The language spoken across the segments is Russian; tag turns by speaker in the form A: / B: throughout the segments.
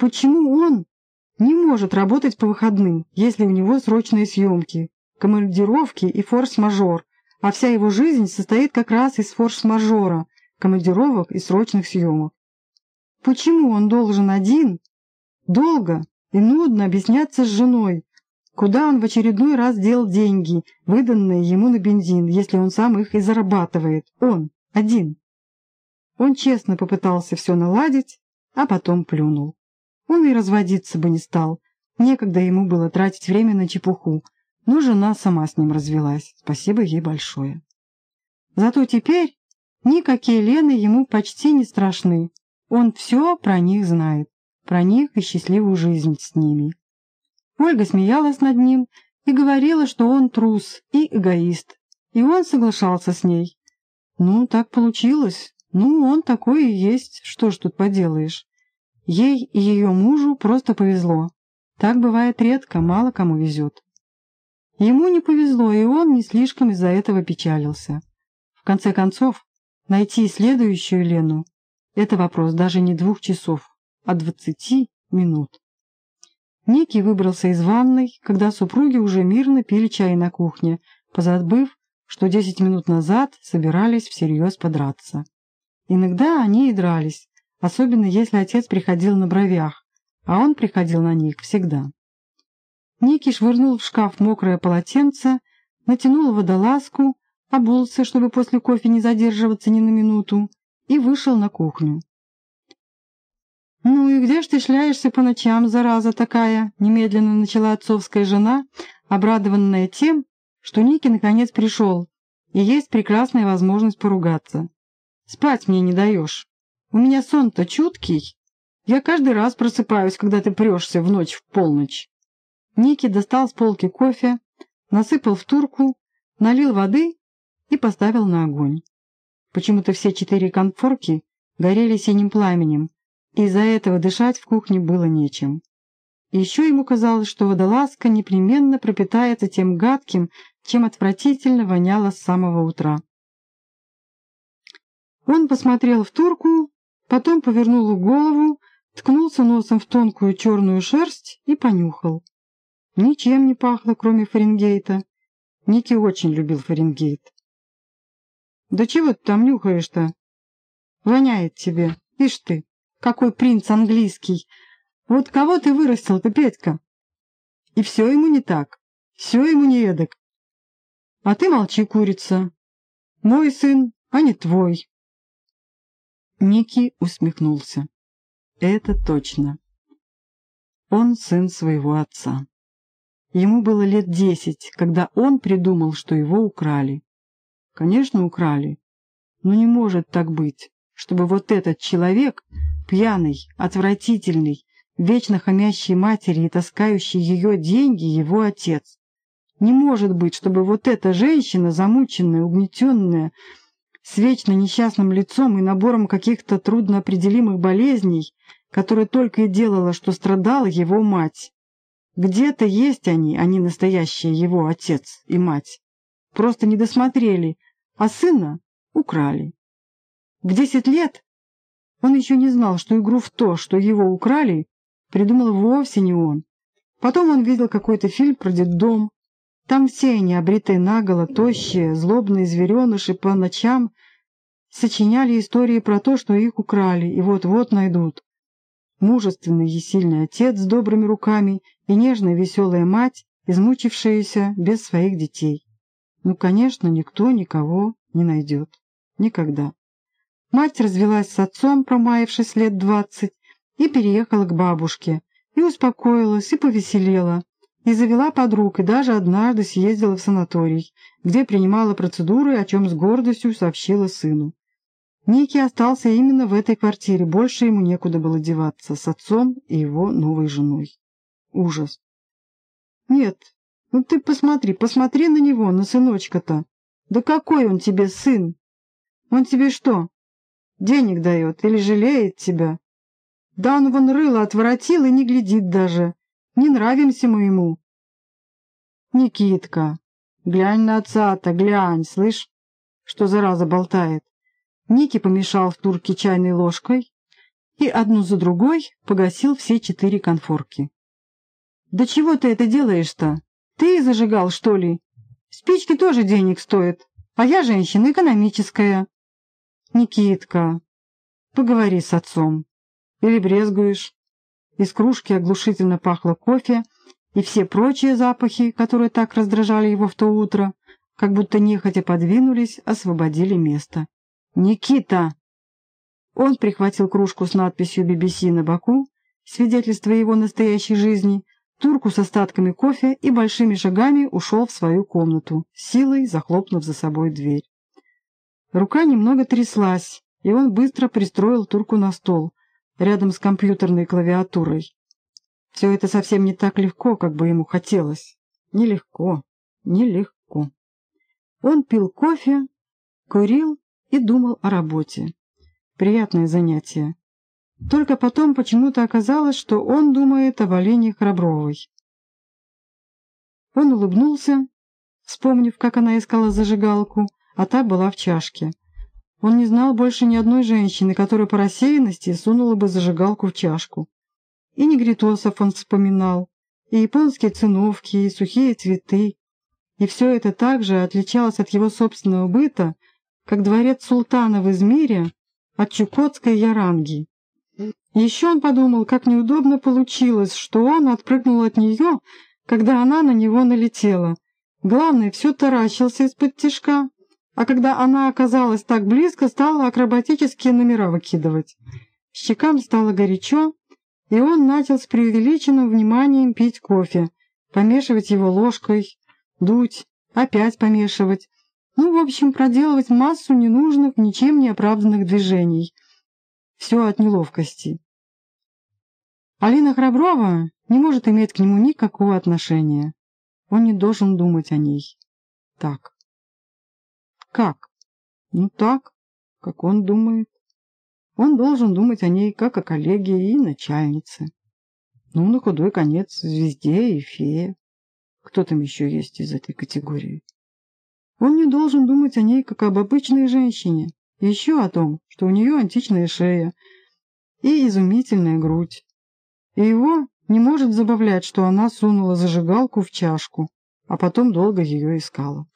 A: Почему он не может работать по выходным, если у него срочные съемки, командировки и форс-мажор, а вся его жизнь состоит как раз из форс-мажора, командировок и срочных съемок? Почему он должен один, долго и нудно объясняться с женой, куда он в очередной раз дел деньги, выданные ему на бензин, если он сам их и зарабатывает, он, один? Он честно попытался все наладить, а потом плюнул. Он и разводиться бы не стал, некогда ему было тратить время на чепуху, но жена сама с ним развелась, спасибо ей большое. Зато теперь никакие Лены ему почти не страшны, он все про них знает, про них и счастливую жизнь с ними. Ольга смеялась над ним и говорила, что он трус и эгоист, и он соглашался с ней. Ну, так получилось. Ну, он такой и есть, что ж тут поделаешь. Ей и ее мужу просто повезло. Так бывает редко, мало кому везет. Ему не повезло, и он не слишком из-за этого печалился. В конце концов, найти следующую Лену — это вопрос даже не двух часов, а двадцати минут. Ники выбрался из ванной, когда супруги уже мирно пили чай на кухне, позабыв, что десять минут назад собирались всерьез подраться. Иногда они и дрались, особенно если отец приходил на бровях, а он приходил на них всегда. Ники швырнул в шкаф мокрое полотенце, натянул водолазку, обулся, чтобы после кофе не задерживаться ни на минуту, и вышел на кухню. «Ну и где ж ты шляешься по ночам, зараза такая?» — немедленно начала отцовская жена, обрадованная тем, что Ники наконец пришел, и есть прекрасная возможность поругаться. «Спать мне не даешь. У меня сон-то чуткий. Я каждый раз просыпаюсь, когда ты прешься в ночь в полночь». Ники достал с полки кофе, насыпал в турку, налил воды и поставил на огонь. Почему-то все четыре конфорки горели синим пламенем, из-за этого дышать в кухне было нечем. И еще ему казалось, что водолазка непременно пропитается тем гадким, чем отвратительно воняло с самого утра. Он посмотрел в турку, потом повернул голову, ткнулся носом в тонкую черную шерсть и понюхал. Ничем не пахло, кроме Фаренгейта. Ники очень любил Фаренгейт. «Да чего ты там нюхаешь-то? Воняет тебе, ишь ты!» Какой принц английский! Вот кого ты вырастил-то, Петька? И все ему не так, все ему не эдак. А ты молчи, курица. Мой сын, а не твой. Ники усмехнулся. Это точно. Он сын своего отца. Ему было лет десять, когда он придумал, что его украли. Конечно, украли, но не может так быть, чтобы вот этот человек пьяный, отвратительный, вечно хамящий матери и таскающий ее деньги его отец. Не может быть, чтобы вот эта женщина, замученная, угнетенная, с вечно несчастным лицом и набором каких-то трудноопределимых болезней, которая только и делала, что страдала его мать. Где-то есть они, они настоящие его отец и мать. Просто не досмотрели, а сына украли. В десять лет он еще не знал, что игру в то, что его украли, придумал вовсе не он. Потом он видел какой-то фильм про детдом. Там все они, обритые наголо, тощие, злобные звереныши, по ночам сочиняли истории про то, что их украли и вот-вот найдут. Мужественный и сильный отец с добрыми руками и нежная веселая мать, измучившаяся без своих детей. Ну, конечно, никто никого не найдет. Никогда. Мать развелась с отцом, промаявшись лет двадцать, и переехала к бабушке, и успокоилась, и повеселела, и завела подруг, и даже однажды съездила в санаторий, где принимала процедуры, о чем с гордостью сообщила сыну. Ники остался именно в этой квартире, больше ему некуда было деваться, с отцом и его новой женой. Ужас. Нет, ну ты посмотри, посмотри на него, на сыночка-то. Да какой он тебе сын? Он тебе что, Денег дает или жалеет тебя. Да он вон рыло отворотил и не глядит даже. Не нравимся мы ему. Никитка, глянь на отца-то, глянь, слышь, что зараза болтает. Ники помешал в турке чайной ложкой и одну за другой погасил все четыре конфорки. «Да чего ты это делаешь-то? Ты зажигал, что ли? Спички тоже денег стоят, а я женщина экономическая». «Никитка, поговори с отцом. Или брезгуешь?» Из кружки оглушительно пахло кофе, и все прочие запахи, которые так раздражали его в то утро, как будто нехотя подвинулись, освободили место. «Никита!» Он прихватил кружку с надписью BBC на боку, свидетельство его настоящей жизни, турку с остатками кофе и большими шагами ушел в свою комнату, силой захлопнув за собой дверь. Рука немного тряслась, и он быстро пристроил турку на стол, рядом с компьютерной клавиатурой. Все это совсем не так легко, как бы ему хотелось. Нелегко, нелегко. Он пил кофе, курил и думал о работе. Приятное занятие. Только потом почему-то оказалось, что он думает об Олене Храбровой. Он улыбнулся, вспомнив, как она искала зажигалку, а та была в чашке. Он не знал больше ни одной женщины, которая по рассеянности сунула бы зажигалку в чашку. И негритосов он вспоминал, и японские циновки, и сухие цветы. И все это также отличалось от его собственного быта, как дворец султана в Измире от чукотской яранги. Еще он подумал, как неудобно получилось, что он отпрыгнул от нее, когда она на него налетела. Главное, все таращился из-под тишка, а когда она оказалась так близко, стала акробатические номера выкидывать. Щекам стало горячо, и он начал с преувеличенным вниманием пить кофе, помешивать его ложкой, дуть, опять помешивать. Ну, в общем, проделывать массу ненужных, ничем не оправданных движений. Все от неловкости. Алина Храброва не может иметь к нему никакого отношения. Он не должен думать о ней. Так. Как? Ну так, как он думает. Он должен думать о ней как о коллеге и начальнице. Ну, на худой конец, звезде и фее. Кто там еще есть из этой категории? Он не должен думать о ней как об обычной женщине. Еще о том, что у нее античная шея и изумительная грудь. И его не может забавлять, что она сунула зажигалку в чашку, а потом долго ее искала.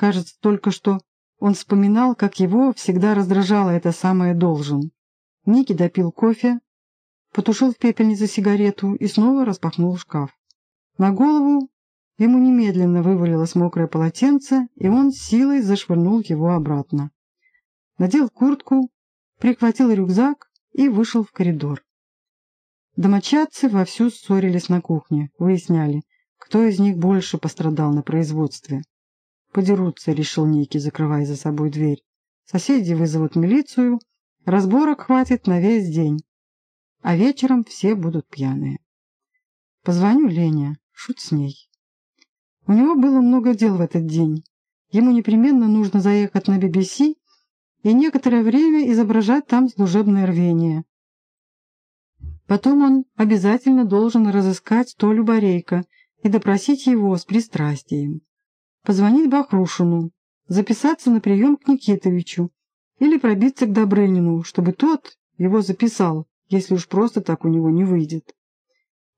A: Кажется, только что он вспоминал, как его всегда раздражало это самое «должен». Ники допил кофе, потушил в пепельнице сигарету и снова распахнул шкаф. На голову ему немедленно вывалилось мокрое полотенце, и он силой зашвырнул его обратно. Надел куртку, прихватил рюкзак и вышел в коридор. Домочадцы вовсю ссорились на кухне, выясняли, кто из них больше пострадал на производстве. Подерутся, решил Ники, закрывая за собой дверь. Соседи вызовут милицию, разборок хватит на весь день. А вечером все будут пьяные. Позвоню Лене, шут с ней. У него было много дел в этот день. Ему непременно нужно заехать на BBC и некоторое время изображать там служебное рвение. Потом он обязательно должен разыскать Толю Борейко и допросить его с пристрастием позвонить Бахрушину, записаться на прием к Никитовичу или пробиться к Добрынину, чтобы тот его записал, если уж просто так у него не выйдет.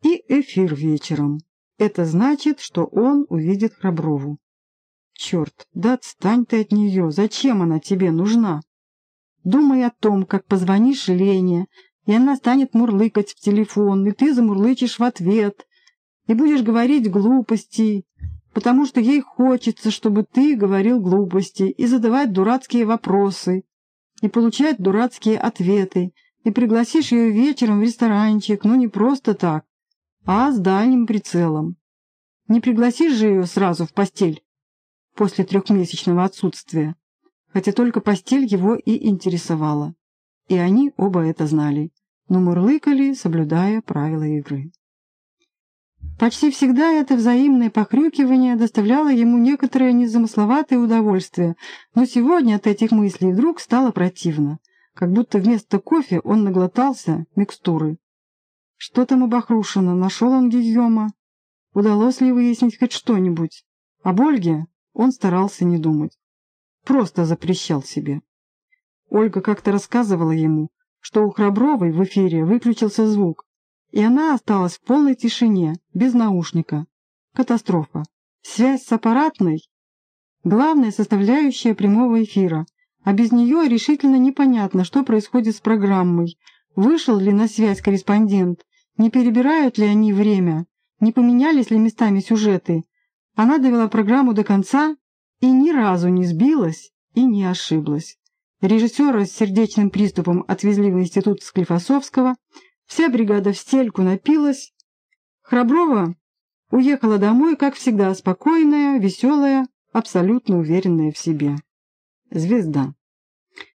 A: И эфир вечером. Это значит, что он увидит Храброву. Черт, да отстань ты от нее, зачем она тебе нужна? Думай о том, как позвонишь Лене, и она станет мурлыкать в телефон, и ты замурлычешь в ответ, и будешь говорить глупости, потому что ей хочется, чтобы ты говорил глупости и задавать дурацкие вопросы, и получать дурацкие ответы, и пригласишь ее вечером в ресторанчик, ну не просто так, а с дальним прицелом. Не пригласишь же ее сразу в постель после трехмесячного отсутствия, хотя только постель его и интересовала. И они оба это знали, но мурлыкали, соблюдая правила игры. Почти всегда это взаимное похрюкивание доставляло ему некоторое незамысловатое удовольствие, но сегодня от этих мыслей вдруг стало противно, как будто вместо кофе он наглотался микстуры. Что там у? Нашел он Гийома? Удалось ли выяснить хоть что-нибудь? Об Ольге он старался не думать. Просто запрещал себе. Ольга как-то рассказывала ему, что у Храбровой в эфире выключился звук, и она осталась в полной тишине, без наушника. Катастрофа. Связь с аппаратной – главная составляющая прямого эфира, а без нее решительно непонятно, что происходит с программой, вышел ли на связь корреспондент, не перебирают ли они время, не поменялись ли местами сюжеты. Она довела программу до конца и ни разу не сбилась и не ошиблась. Режиссера с сердечным приступом отвезли в институт Склифосовского, вся бригада в стельку напилась. Храброва уехала домой, как всегда, спокойная, веселая, абсолютно уверенная в себе. Звезда.